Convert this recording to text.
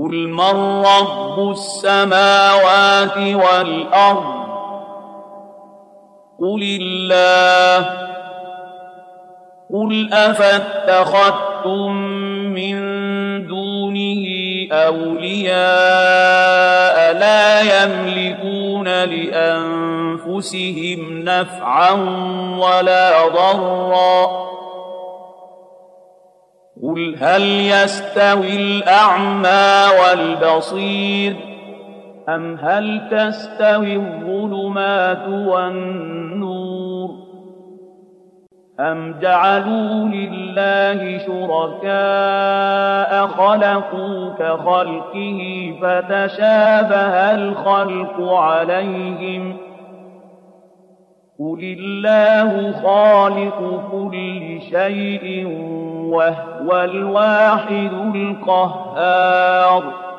قل من رب السماوات والأرض قل الله قل أفاتخذتم من دونه أولياء لا يملكون لأنفسهم نفعا ولا ضرا قل هل يستوي الأعمى والبصير أم هل تستوي الظلمات والنور أم جعلوا لله شركاء خلقوا كخلقه فتشابه الخلق عليهم قل الله خالق كل شيء وهو الواحد القهار